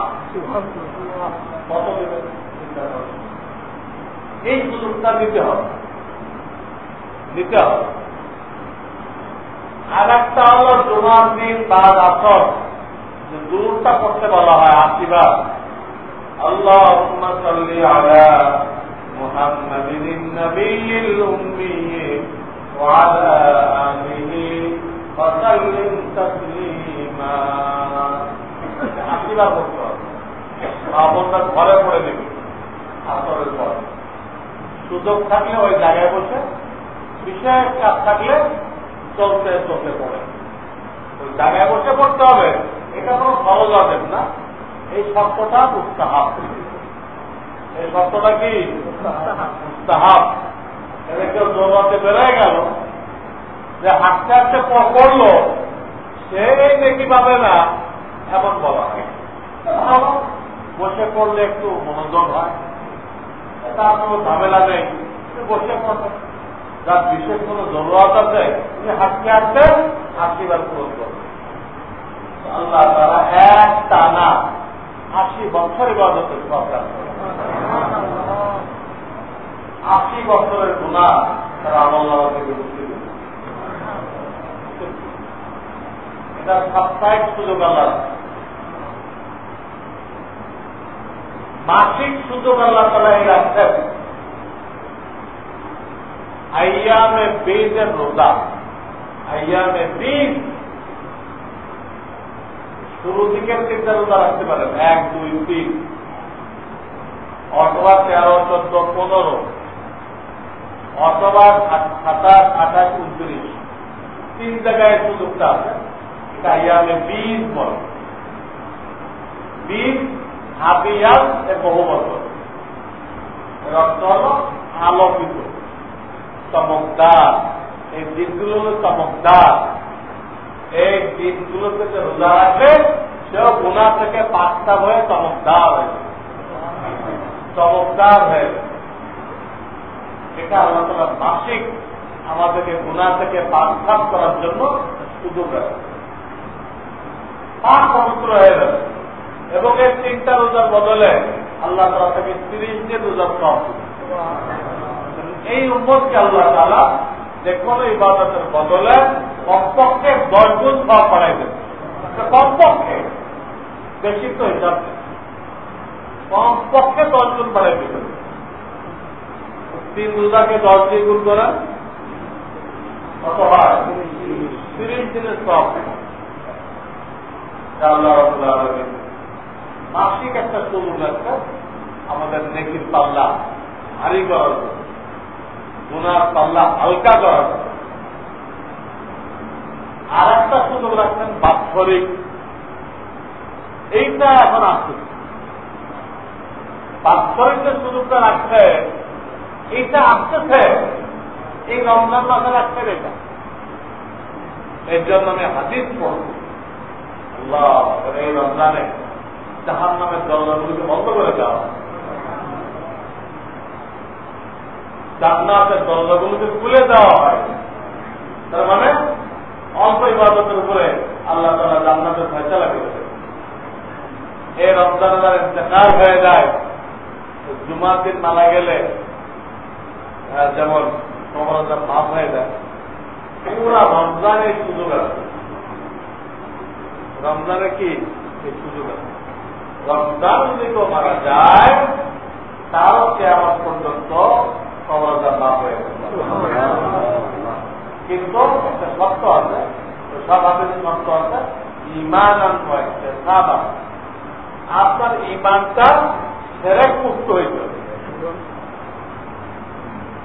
কত দেবেন? এই সুযোগটা দিতে হবে দিতে হবে আর একটা হলো জুমার দিন বাদ আসর দূরটা করতে বলা হয় আশীর্বাদ আল্লাহ সাল্লি আলা محمد النبي الأمي وعلى آله وسلم تسليما আশীর্বাদ করতে হবে আপনার ঘরে পড়ে দেবে আসরের পর সুযোগ থাকলে ওই জায়গায় বসে বিষয় কাজ থাকলে চলতে চলতে পড়ে। ওই জায়গায় বসে পড়তে হবে, এটা কোনো সহজ আদেশ না। এই শব্দটা উৎসাহাব এই শব্দটা কি? উৎসাহাব এটা কেউ জোরাতে বেড়ে গেল, যে হাঁটতে হাঁটতে পড়ল, সে এই নেকি পাবে না, এমন বলা হয়। বসে পড়লে একটু মনোযোগ হয়। এটা কোনো ঝামেলা নেই। বসে পড়বে যার বিশেষ কোনো জরুরত আছে তুমি হাঁটতে হাঁটতে আশীর্বাদ পূরণ করবে। আল্লাহ তারা এক টানা আশি বছর ইবাদতের সব আশি বছরের গুণা তারা আমল্লাহ থেকে মুক্তি এটা সাপ্তাহিক সুযোগ আল্লাহ মাসিক সুযোগ আল্লাহ তালা এই রাখছেন আইয়ামে বীজের রোজা। আইয়ামে বীজ শুরু দিকের তিনটা রোজা রাখতে পারেন। এক, দুই, তিন। অথবা তেরো, চোদ্দ, পনেরো। অথবা সাতাশ, আঠাশ, উনত্রিশ। তিন জায়গায় সুযোগটা আছে। এটা আইয়ামে বীজ বলে। বীজ হাবিয়াল এর বহু বছর এর অর্থ হল আলোকিত। চমকদার। এই দিনগুলো হল চমকদার। এই দিনগুলোতে যে রোজা রাখে সেও গুণা থেকে পাঁচটা হয়ে চমকদার হয়ে চমকদার হয়ে এটা আল্লাহ তালা মাসিক আমাদেরকে গুণা থেকে পাঁচ করার জন্য সুযোগ রাখে পাঁচ পবিত্র হয়ে যাবে। এবং এই তিনটা রোজার বদলে আল্লাহ তালা থেকে তিরিশ দিন রোজার সব এই উম্মতকে আল্লাহ তালা যে কোনো ইবাদতের বদলে কমপক্ষে দশ গুণ সব বাড়াই দেবে। কমপক্ষে, বেশি তো হিসাব কমপক্ষে দশ গুণ বাড়াই দেবে তিন রোজাকে দশ দিয়ে গুণ করে কত হয়? তিরিশ দিনের সব আল্লাহ মাসিক একটা সুযোগ একটা আমাদের নেকির পাল্লা ভারী করার গুনার পাল্লা হালকা করার আর একটা সুযোগ রাখছেন বাৎসরিক। এইটা এখন আসছে বাৎসরিক যে সুযোগটা রাখছে, এইটা আসতেছে। এই রমজান মাসে রাখছেন এটা। এর জন্য আমি হাদিস আল্লাহ, এই রমজানে জাহান নামের দরজাগুলিকে বন্ধ করে দেওয়া জান্নাতের দরজাগুলোকে খুলে দেওয়া হয়। তার মানে অল্প ইবাদতের উপরে আল্লাহ তালা জান্নাতের ফয়সলা করেছে এই রমজান যার ইন্তেকাল হয়ে যায় জুমার দিন মারা গেলে যেমন তোমার মাফ হয়ে যায়, পুরা রমজানের সুযোগ আছে। রমজানে কি? সুযোগ আছে। রমজান যদি কেউ মারা যায় তারও পর্যন্ত কবরদার মাফ হয়ে কিন্তু একটা শর্ত আছে শর্ত আছে ইমান আপনার ইমানটা সেরেক মুক্ত হবে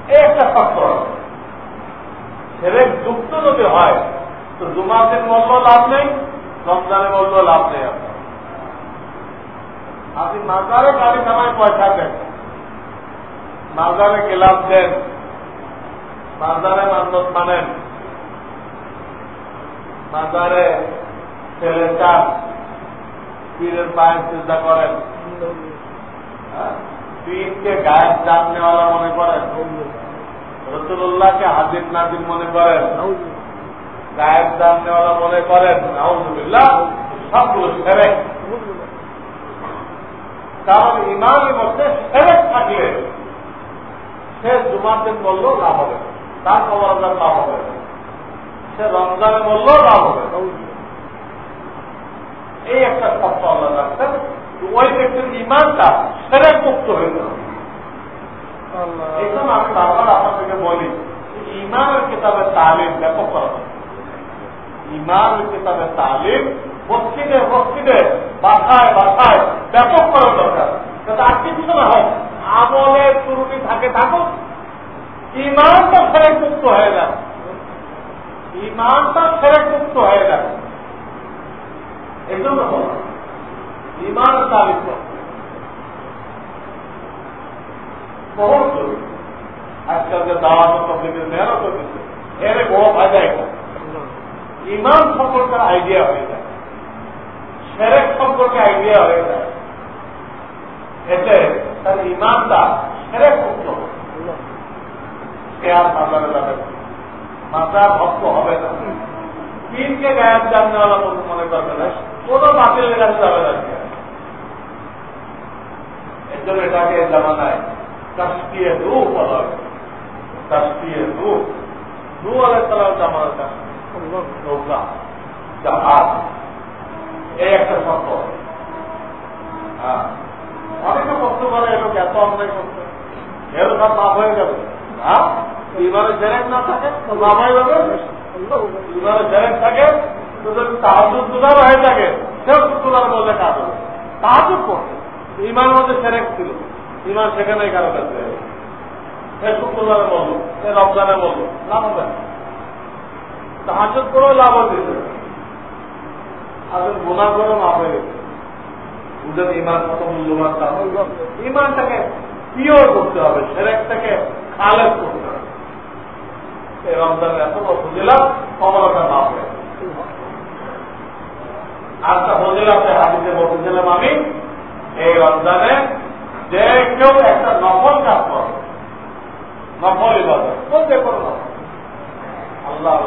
এই একটা শর্ত আছে যুক্ত যদি হয় তো জুমাতের মূল্য লাভ নেই রমজানের মূল্য লাভ নেই আপনি মাজারে গাড়ি নামায় পয়সা দেন। মাজারে গেলাম দেন। মাজারে মান্নত মানেন। মাজারে ছেলে চান পীরের পায়ের চিন্তা করেন। পীরকে গায়ের জাননেওয়ালা মনে করেন? রসুল্লাহকে হাজির নাজির মনে করেন? গায়ের জাননেওয়ালা মনে করেন? সবগুলো সেরে কারণ ইমানের মধ্যে সেরেক থাকলে সে জুমার দিন বললেও লাভ হবে তার খবর লাভ হবে সে রমজানে বললেও লাভ হবে এই একটা শব্দ আল্লাহ রাখছেন ওই ব্যক্তির ইমানটা সেরে মুক্ত হয়ে যাবে। এই জন্য আমি বারবার আপনাদেরকে বলি ইমানের কিতাবের তালিম ব্যাপক করা ইমানের কিতাবের তালিম মসজিদে মসজিদে, বাসায় বাসায় ব্যাপক করা দরকার। যাতে আর কিছু না হয় আমলের ত্রুটি থাকে থাকুক ইমানটা ফেরে মুক্ত হয়ে যায় ইমানটা ফেরে মুক্ত হয়ে যায় এই জন্য ইমান তালিম বহুত জরুরি। দাওয়াত তবলিগের মেহনত করতেছে এর বড় ফায়দা এটা। ইমান সম্পর্কে আইডিয়া হয়ে যায়। সেরেক সম্পর্কে আইডিয়া হয়ে যায়। এতে তার ইমানটা সেরেক মুক্ত সে আর মাজারে যাবে মাজার ভক্ত হবে না। পীরকে গায়েব জাননেওয়ালা মনে করবে না। কোন বাতিলের কাছে যাবে না। এর জন্য এটাকে জামানায় তাস্তিয়ে রূহ বলা হয়। তাস্তিয়ে রূহ রূহ আলাই সালাম জামানার নৌকা। জাহাজ। এই একটা শব্দ। অনেকে কষ্ট করে এলো এত অন্যায় করছে এর সব মাফ হয়ে যাবে। হ্যাঁ জেরেক না থাকে, তো মাফ হয়ে যাবে। ইমানে জেরেক থাকে, তো যদি তাহাজুদগুলার হয়ে থাকে সেও গুলার বললে কাজ হবে। তাহাজুদ করছে ইমানের মধ্যে সেরেক ছিল। ইমান সেখানে কারও কাছে সে শুক্রবারে বলল সে রমজানে বলল লাভ হবে না। তাহাজুদ করেও লাভ হচ্ছে আসলে গুণা করে মাফ হয়ে বুঝলেন ইমান কত মূল্যবান ইমানটাকে পিওর করতে হবে, সেরেকটাকে খালেজ করতে হবে। আমি, এই রমজানে যে কেউ একটা নফল কাজ করে, নফল ইবাদত, কোন যে আল্লাহ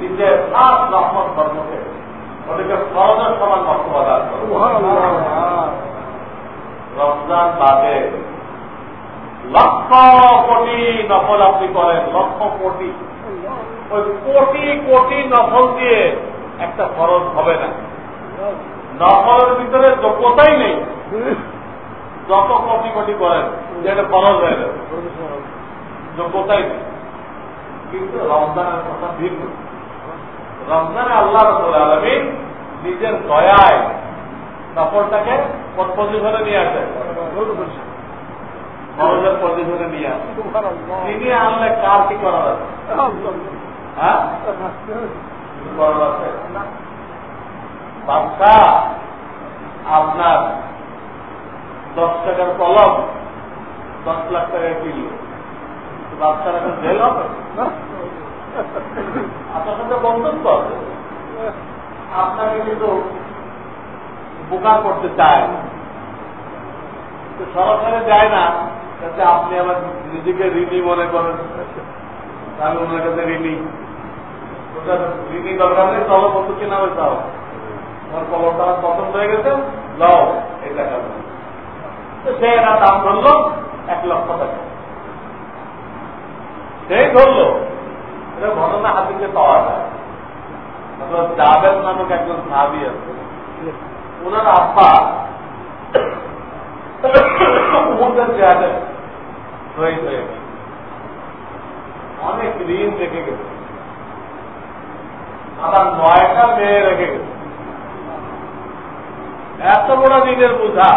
নিজের সাত রহমত ধর্মকে ওদেরকে ফরজের সমান দান রমজান বাদে লক্ষ কোটি নফল আপনি করেন লক্ষ কোটি ওই কোটি কোটি নফল দিয়ে একটা ফরজ হবে না। নফলের ভিতরে যোগ্যতাই নেই। যত কোটি কোটি করেন যেটা ফরজ হয়ে যাবে। যোগ্যতাই নেই। কিন্তু রমজানের কথা ভিন্ন। রমজানে আল্লাহ রসুল আলমী নিজের দয়ায় নফলটাকে পজিশনে নিয়ে আসে। পজিশনে নিয়ে তিনি আনলে কার কি করার আছে? হ্যাঁ? বাচ্চা আপনার দশ টাকার কলম, দশ লাখ টাকা কিনল। বাচ্চার এখন জেল হবে? আপনার সাথে বন্ধুত্ব আছে? আপনাকে কিন্তু বোকা করতে চায়। সরাসরি যায় না, যাতে আপনি আবার নিজেকে ঋণী মনে করেন। আমি ওনার কাছে ঋণী। ওটা ঋণী দরকার নেই তবে কত কেনা হয়ে যাও আমার কলমটা পছন্দ হয়ে গেছে, লও, এই টাকা সে এরা দাম ধরলো, এক লক্ষ টাকা। সেই ধরলো, এটা ঘটনা হাতিকে পাওয়া যায়। নামক একজন সাহাবি আছে। ওনার আব্বা উমরদের চেয়ারে শহীদ হয়ে গেছে। অনেক ঋণ রেখে গেছে। আবার নয়টা মেয়ে রেখে গেছে। এত বড় ঋণের বোঝা।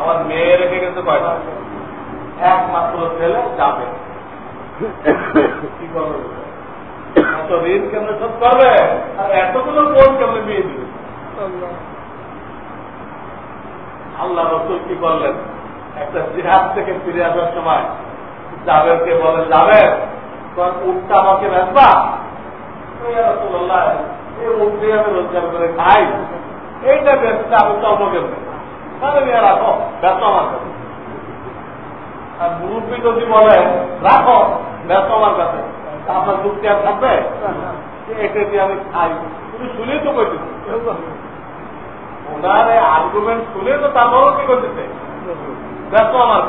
আমার মেয়ে রেখে গেছে কয়টা? একমাত্র ছেলে যাবে। কি করবে? এত ঋণ কেমন শোধ করবে? আর এতগুলো বোন কেমন বিয়ে দিবে? আল্লাহ। রসুল কি করলেন? একটা জিহাদ থেকে ফিরে আসার সময় জাবেরকে বলে যাবে তোমার উঠটা আমাকে রসুল্লাহ এই উঠ দিয়ে আমি রোজগার করে খাই। এইটা বেচতে আমি চলবো কেমনে তাহলে নিয়ে রাখো ব্যস্ত আমার কাছে। আর মুরব্বী যদি বলে রাখো ব্যস্ত আমার কাছে। আপনার যুক্তি আর থাকবে? এটা দিয়ে আমি খাই। তুমি শুনেই তো কইতেছি। ওনার আর্গুমেন্ট শুনে তো তারপরও কি করতেছে? ব্যস্ত আমার।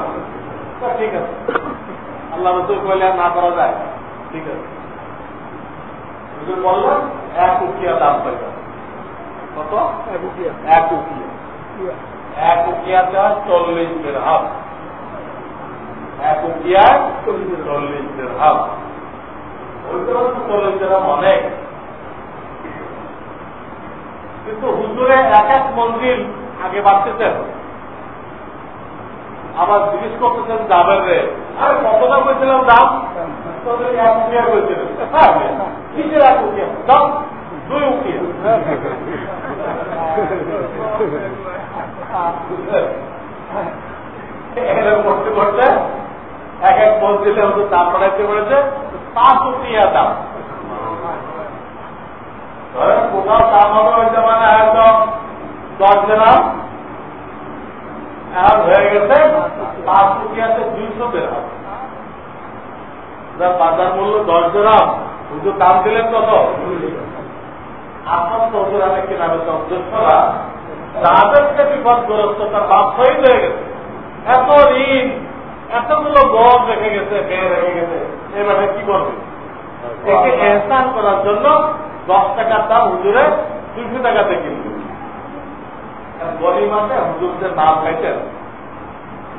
ঠিক আছে। আল্লাহ রসুল কইলে না করা যায়। ঠিক আছে। বললেন এক উকিয়া দাম পাইবে। কত? এক উকিয়া। এক উকিয়াতে হয় চল্লিশ বের হাফ এক উকিয়ায় চল্লিশ বের হাফ অনেক। কিন্তু হুজুরে এক এক মন্দির আগে বাড়তেছেন। আবার জিজ্ঞেস করতেছেন দামের রে। আরে কত দাম? বলছিলাম দাম কিসের এক এক মন্দিরে দাম বাড়াইতে পড়েছে বাজার মূল্য দশ গ্রাম হুজুর দাম দিলেন কত? আপনার তো হুজুর আমি কিনা বেচা উদ্দেশ্যরা যাদেরকে বিপদগ্রস্ত তার বাপ হয়ে গেছে। এত ঋণ এতগুলো গড় রেখে গেছে মেয়ে রেখে গেছে এবারে কি করবে? একে এহসান করার জন্য দশ টাকার দাম হুজুরে দুশো টাকাতে কিনবে। হুজুরদের নাম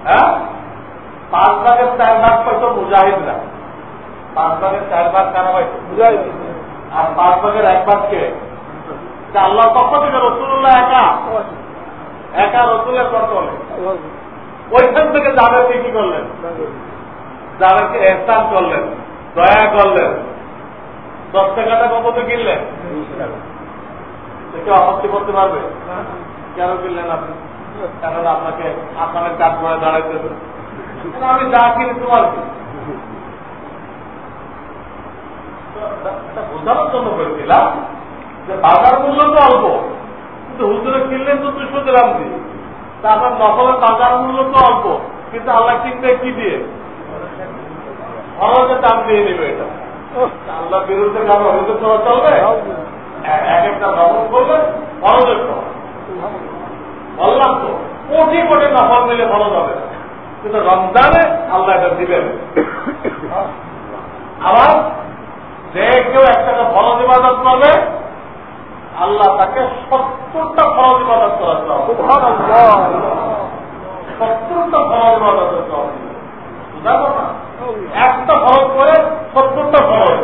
হ্যাঁ? পাঁচ ভাগের চার ভাগ পাইতো মুজাহিদরা। পাঁচ ভাগের চার ভাগ কারা পাইতো? মুজাহিদ। আর পাঁচ ভাগের এক ভাগ কে? আল্লাহ পক্ষ থেকে রসুল্লাহ একা। একা রসুলের কন্ট্রোলে ওইখান থেকে যাদেরকে কি করলেন? যাদেরকে এহসান করলেন, দয়া করলেন। দশ টাকাটা কত কিনলেন? কেউ আপত্তি করতে পারবে? কেন কিনলেন আপনি? কেন আপনাকে আপনার কাজ করে দাঁড়াইতে আমি যা কিনি তোমার বোঝানোর জন্য করেছিলাম যে বাজার মূল্য তো অল্প, কিন্তু হুজুরে কিনলেন তো দুশো গ্রাম দিয়ে। তা আপনার নকলের বাজার মূল্য তো অল্প কিন্তু আল্লাহ কিনবে কি দিয়ে? খরচের দাম দিয়ে নেবে এটা। আল্লাহ বিরুদ্ধে কারও হইতে চলবে? এক একটা ভ্রমণ করবে খরচের খরচ বললাম তো কোটি কোটি নফল মিলে ভালো যাবে কিন্তু রমজানে আল্লাহ এটা দিবেন। আবার যে কেউ একটা ফরজ ইবাদত করবে আল্লাহ তাকে সত্তরটা ফরজ ইবাদত করার সত্তরটা ফরজ ইবাদত বুঝা কথা? একটা ফরজ করে সত্তরটা ফরজ।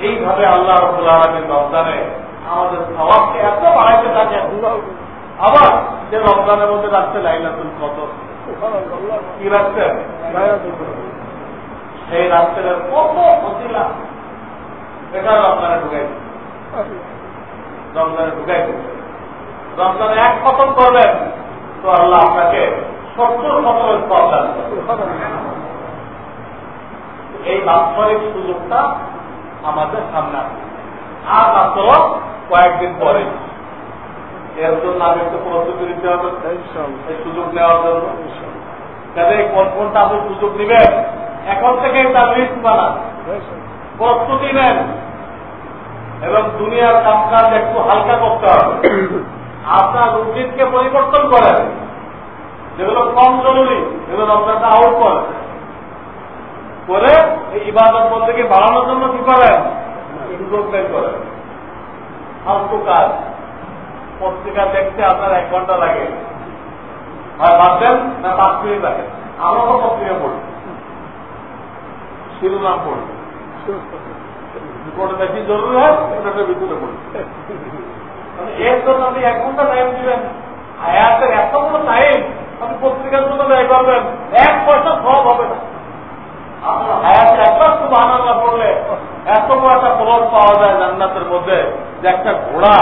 এইভাবে আল্লাহ রবুল রমজানে আমাদের স্বভাবকে এত বাড়াইতে থাকে আবার যে রমজানের মধ্যে রাখতে লাইলাতুল কত কি রাখতে সেই রাত্রের কত ফসিলা এটা রমজানে ঢুকাই রমজানে ঢুকাই রমজানে এক খতম করবেন তো আল্লাহ আপনাকে সত্তর খতমের পথ এই বাস্তবিক সুযোগটা আমাদের সামনে আছে আর মাত্র কয়েকদিন পরে। এর জন্য আমি একটু প্রস্তুতি নিতে হবে। এই সুযোগ নেওয়ার জন্য। কাজে কোন কোনটা আপনি সুযোগ নেবেন এখন থেকে তার লিস্ট বানান। প্রস্তুতি নেন। এবং দুনিয়ার কামকাজ একটু হালকা করতে হবে। আপনার রুটিনকে পরিবর্তন করেন। যেগুলো কম জরুরি যেগুলো আপনারটা আউট করেন করে এই ইবাদত বলতে বাড়ানোর জন্য কি করেন? বের করেন। ফালতু কাজ। পত্রিকা দেখতে আপনার এক ঘণ্টা লাগে। হয় ভাববেন না পাঁচ মিনিট লাগে। আমারও পত্রিকা পড়ি। শিরোনাম পড়ি। কোনটা বেশি জরুরি হয় ওটাকে ভিতরে পড়ি। মানে এর জন্য আপনি এক ঘণ্টা টাইম দিবেন। হায়াতের এত বড় টাইম আপনি পত্রিকার জন্য ব্যয় করবেন এক পয়সা সব হবে না। আপনার হায়াতের একবার খুব আনন্দ পড়লে এত বড় একটা প্লট পাওয়া যায় জান্নাতের মধ্যে যে একটা ঘোড়া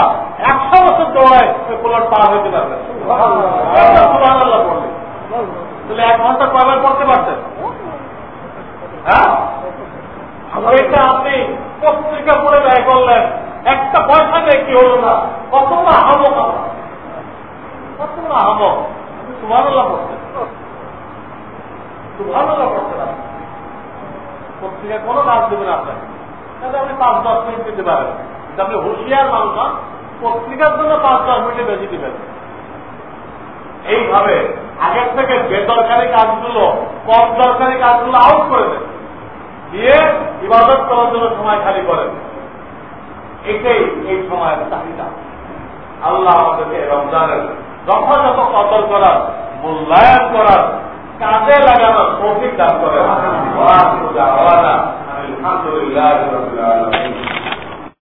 একশো বছর দৌড়ায় ওই প্লট পার হইতে পারবে পড়লে। তাহলে এক ঘণ্টা কয়বার পড়তে পারতেন। হ্যাঁ? এটা আপনি পত্রিকা পড়ে ব্যয় করলেন। একটা পয়সা নেই কি হলো না? কত আহমক আমরা কত পত্রিকায় কোনো তাহলে আপনি দশ পারেন। আপনি মানুষ পত্রিকার জন্য বেশি এইভাবে আগের থেকে বেদরকারি কাজগুলো কম দরকারি কাজগুলো আউট করে দেন। দিয়ে ইবাদত করার জন্য সময় খালি করেন। এটাই এই সময়ের চাহিদা। আল্লাহ আমাদেরকে রমজানের যথাযথ কদর করার মূল্যায়ন করার কাজে লাগানোর প্রফিট দান করে আলহামদুলিল্লাহ